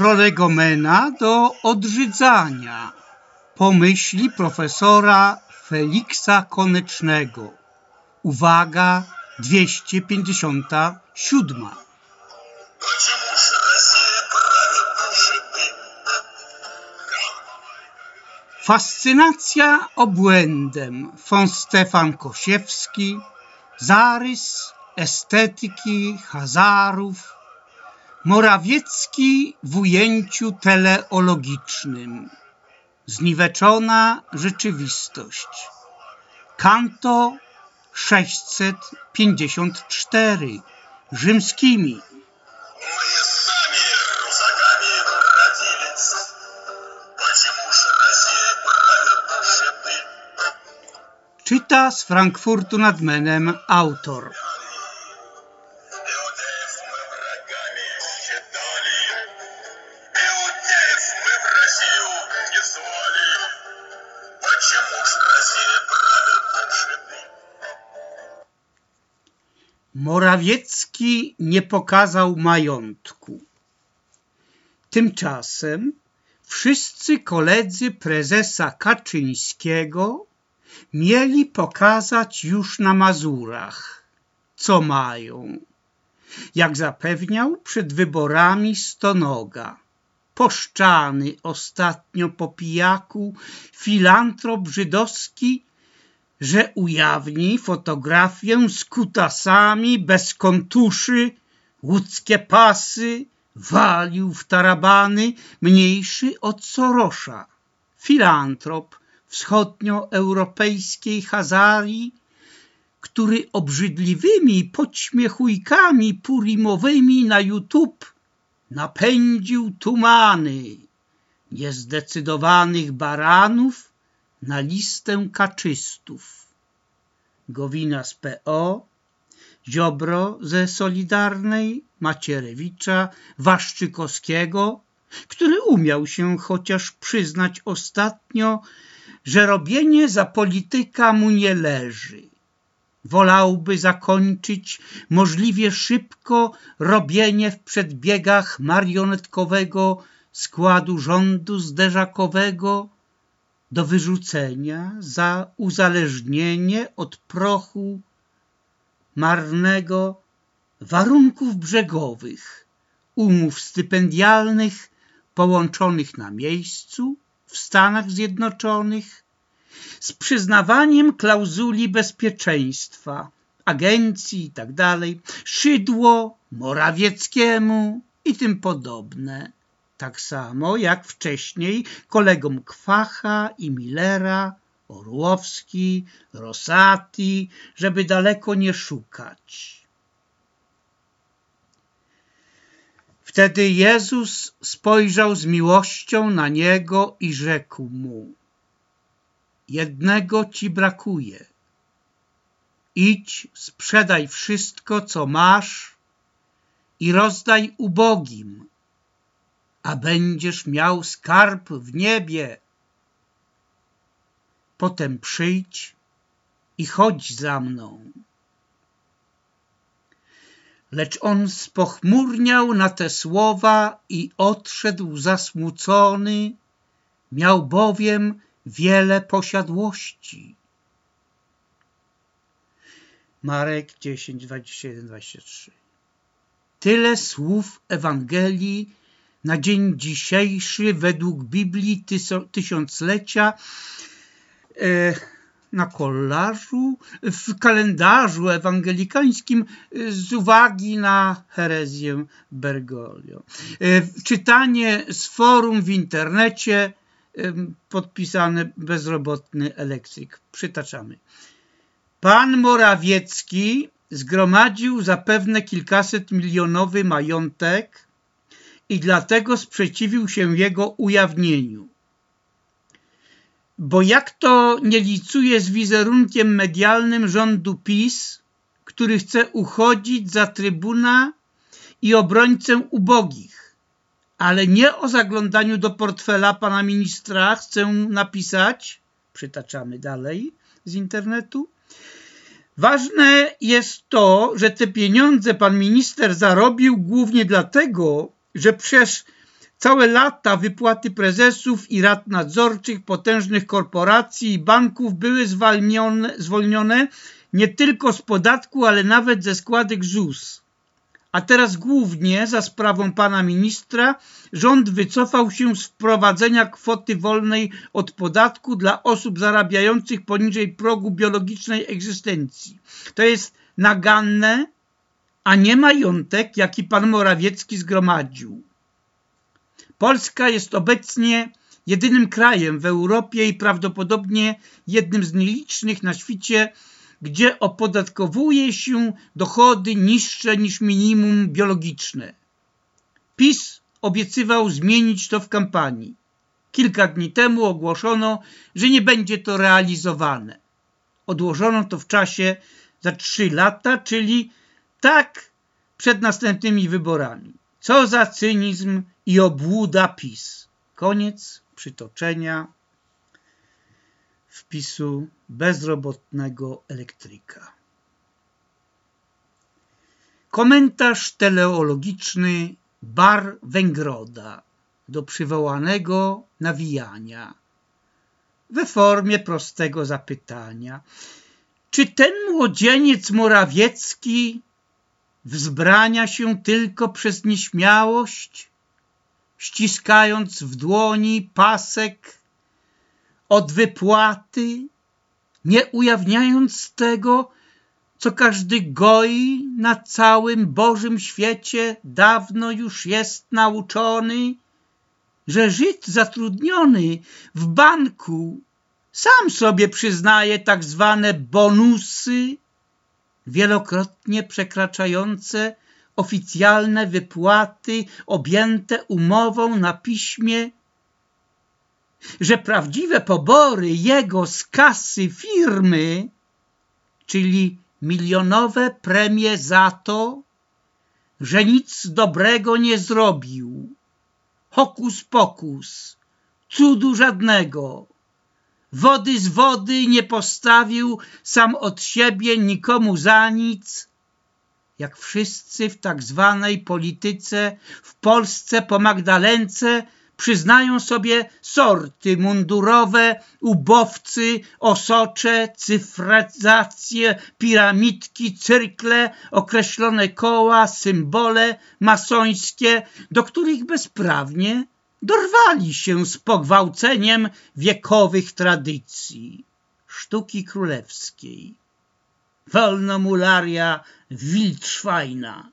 prolegomena do odrzydzania pomyśli profesora Feliksa Konecznego. Uwaga 257. Fascynacja obłędem von Stefan Kosiewski, zarys estetyki Hazarów Morawiecki w ujęciu teleologicznym. Zniweczona rzeczywistość. Kanto 654. Rzymskimi. Czyta z Frankfurtu nad Menem autor. Morawiecki nie pokazał majątku. Tymczasem wszyscy koledzy prezesa Kaczyńskiego mieli pokazać już na Mazurach, co mają. Jak zapewniał przed wyborami Stonoga, poszczany ostatnio po pijaku filantrop żydowski że ujawni fotografię z kutasami bez kontuszy, łódzkie pasy, walił w tarabany mniejszy od Sorosza. Filantrop wschodnioeuropejskiej Hazarii, który obrzydliwymi podśmiechujkami purimowymi na YouTube napędził tumany niezdecydowanych baranów na listę kaczystów. Gowina z PO, Ziobro ze Solidarnej, Macierewicza, Waszczykowskiego, który umiał się chociaż przyznać ostatnio, że robienie za polityka mu nie leży. Wolałby zakończyć możliwie szybko robienie w przedbiegach marionetkowego składu rządu zderzakowego, do wyrzucenia za uzależnienie od prochu marnego warunków brzegowych, umów stypendialnych połączonych na miejscu w Stanach Zjednoczonych z przyznawaniem klauzuli bezpieczeństwa, agencji itd., szydło Morawieckiemu i tym podobne tak samo jak wcześniej kolegom Kwacha i Millera, Orłowski, Rosati, żeby daleko nie szukać. Wtedy Jezus spojrzał z miłością na niego i rzekł mu: Jednego ci brakuje. Idź, sprzedaj wszystko, co masz i rozdaj ubogim a będziesz miał skarb w niebie. Potem przyjdź i chodź za mną. Lecz on spochmurniał na te słowa i odszedł zasmucony, miał bowiem wiele posiadłości. Marek 10, 21, 23 Tyle słów Ewangelii na dzień dzisiejszy według Biblii Tysiąclecia e, na kolarzu, w kalendarzu ewangelikańskim z uwagi na herezję Bergoglio. E, czytanie z forum w internecie e, podpisane bezrobotny elektryk. Przytaczamy. Pan Morawiecki zgromadził zapewne kilkaset milionowy majątek i dlatego sprzeciwił się jego ujawnieniu. Bo jak to nie licuje z wizerunkiem medialnym rządu PiS, który chce uchodzić za trybuna i obrońcę ubogich, ale nie o zaglądaniu do portfela pana ministra chcę napisać, przytaczamy dalej z internetu, Ważne jest to, że te pieniądze pan minister zarobił głównie dlatego, że przez całe lata wypłaty prezesów i rad nadzorczych potężnych korporacji i banków były zwolnione, zwolnione nie tylko z podatku, ale nawet ze składek ZUS. A teraz głównie za sprawą pana ministra rząd wycofał się z wprowadzenia kwoty wolnej od podatku dla osób zarabiających poniżej progu biologicznej egzystencji. To jest naganne, a nie majątek, jaki pan Morawiecki zgromadził. Polska jest obecnie jedynym krajem w Europie i prawdopodobnie jednym z nielicznych na świecie, gdzie opodatkowuje się dochody niższe niż minimum biologiczne. PiS obiecywał zmienić to w kampanii. Kilka dni temu ogłoszono, że nie będzie to realizowane. Odłożono to w czasie za trzy lata, czyli tak przed następnymi wyborami. Co za cynizm i obłuda PiS. Koniec przytoczenia wpisu bezrobotnego elektryka. Komentarz teleologiczny Bar Węgroda do przywołanego nawijania we formie prostego zapytania. Czy ten młodzieniec Morawiecki wzbrania się tylko przez nieśmiałość, ściskając w dłoni pasek od wypłaty, nie ujawniając tego, co każdy goi na całym Bożym świecie dawno już jest nauczony, że Żyd zatrudniony w banku sam sobie przyznaje tak zwane bonusy, wielokrotnie przekraczające oficjalne wypłaty objęte umową na piśmie że prawdziwe pobory jego z kasy firmy, czyli milionowe premie za to, że nic dobrego nie zrobił. Hokus pokus, cudu żadnego. Wody z wody nie postawił sam od siebie nikomu za nic, jak wszyscy w tak zwanej polityce w Polsce po Magdalence przyznają sobie sorty mundurowe, ubowcy, osocze, cyfryzacje, piramidki, cyrkle, określone koła, symbole masońskie, do których bezprawnie dorwali się z pogwałceniem wiekowych tradycji sztuki królewskiej. Wolnomularia Wildschweina,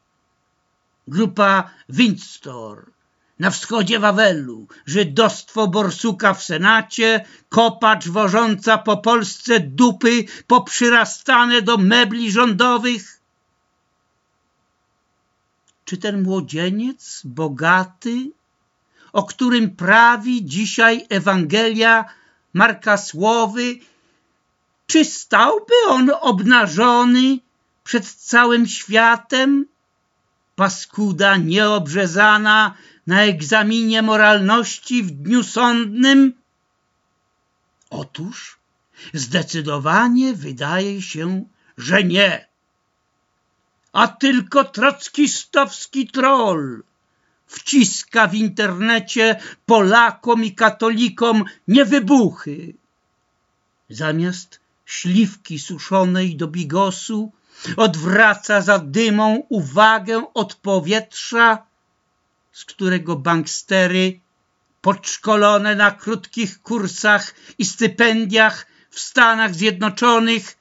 grupa Windsor, na wschodzie Wawelu, żydostwo borsuka w Senacie, kopacz wożąca po Polsce dupy poprzyrastane do mebli rządowych. Czy ten młodzieniec bogaty, o którym prawi dzisiaj Ewangelia Marka Słowy, czy stałby on obnażony przed całym światem? Paskuda nieobrzezana, na egzaminie moralności w dniu sądnym? Otóż zdecydowanie wydaje się, że nie. A tylko trockistowski troll wciska w internecie Polakom i katolikom nie wybuchy. Zamiast śliwki suszonej do bigosu odwraca za dymą uwagę od powietrza z którego bankstery podszkolone na krótkich kursach i stypendiach w Stanach Zjednoczonych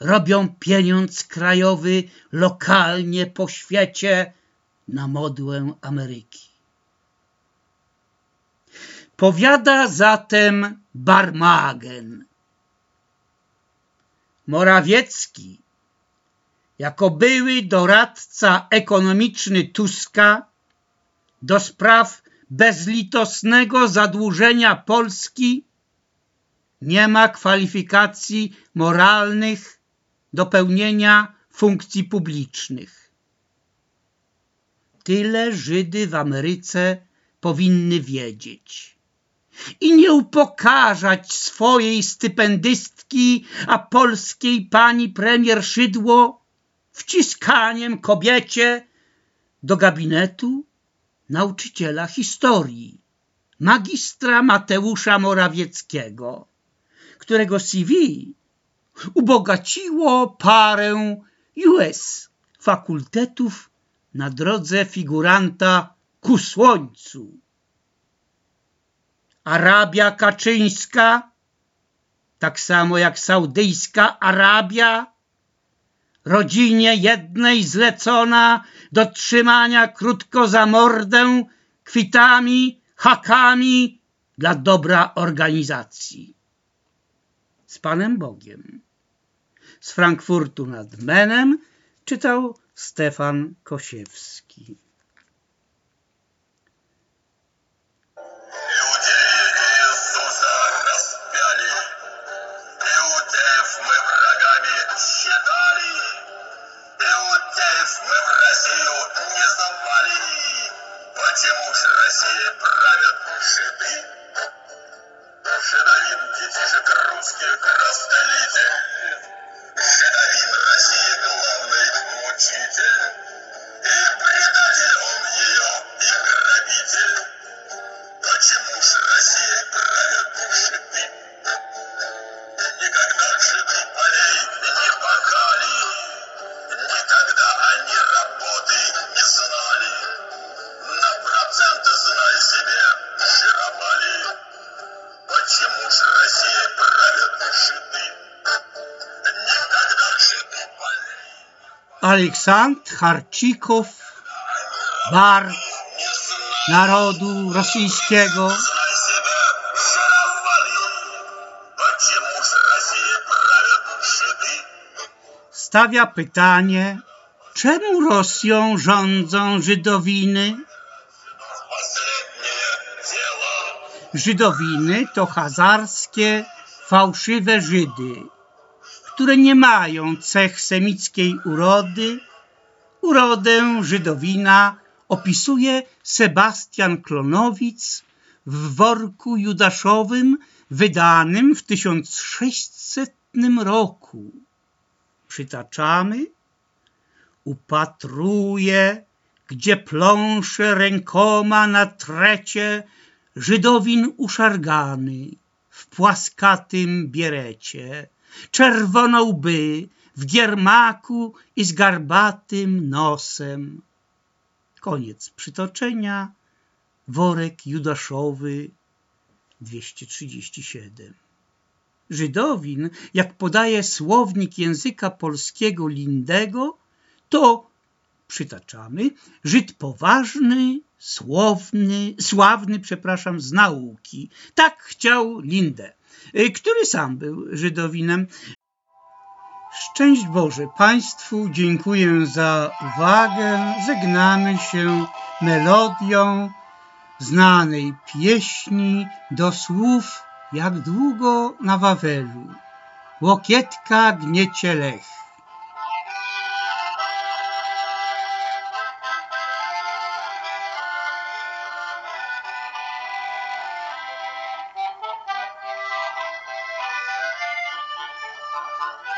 robią pieniądz krajowy lokalnie po świecie na modłę Ameryki. Powiada zatem Barmagen. Morawiecki jako były doradca ekonomiczny Tuska do spraw bezlitosnego zadłużenia Polski nie ma kwalifikacji moralnych do pełnienia funkcji publicznych. Tyle Żydy w Ameryce powinny wiedzieć. I nie upokarzać swojej stypendystki, a polskiej pani premier Szydło wciskaniem kobiecie do gabinetu nauczyciela historii, magistra Mateusza Morawieckiego, którego CV ubogaciło parę US fakultetów na drodze figuranta ku słońcu. Arabia Kaczyńska, tak samo jak Saudyjska Arabia, rodzinie jednej zlecona do trzymania krótko za mordę kwitami, hakami dla dobra organizacji. Z Panem Bogiem. Z Frankfurtu nad Menem czytał Stefan Kosiewski. Aleksandr Harczykow, bard narodu rosyjskiego, stawia pytanie, czemu Rosją rządzą Żydowiny? Żydowiny to hazarskie, fałszywe Żydy, które nie mają cech semickiej urody. Urodę Żydowina opisuje Sebastian Klonowic w worku judaszowym wydanym w 1600 roku. Przytaczamy upatruje, gdzie pląsze rękoma na trecie Żydowin uszargany w płaskatym bierecie, czerwoną łby w giermaku i z garbatym nosem. Koniec przytoczenia, worek judaszowy 237. Żydowin, jak podaje słownik języka polskiego Lindego, to, przytaczamy, Żyd poważny, słowny, sławny, przepraszam, z nauki. Tak chciał Lindę, y, który sam był Żydowinem. Szczęść Boże Państwu, dziękuję za uwagę. Żegnamy się melodią znanej pieśni do słów jak długo na Wawelu. Łokietka gniecie lech. Thank you.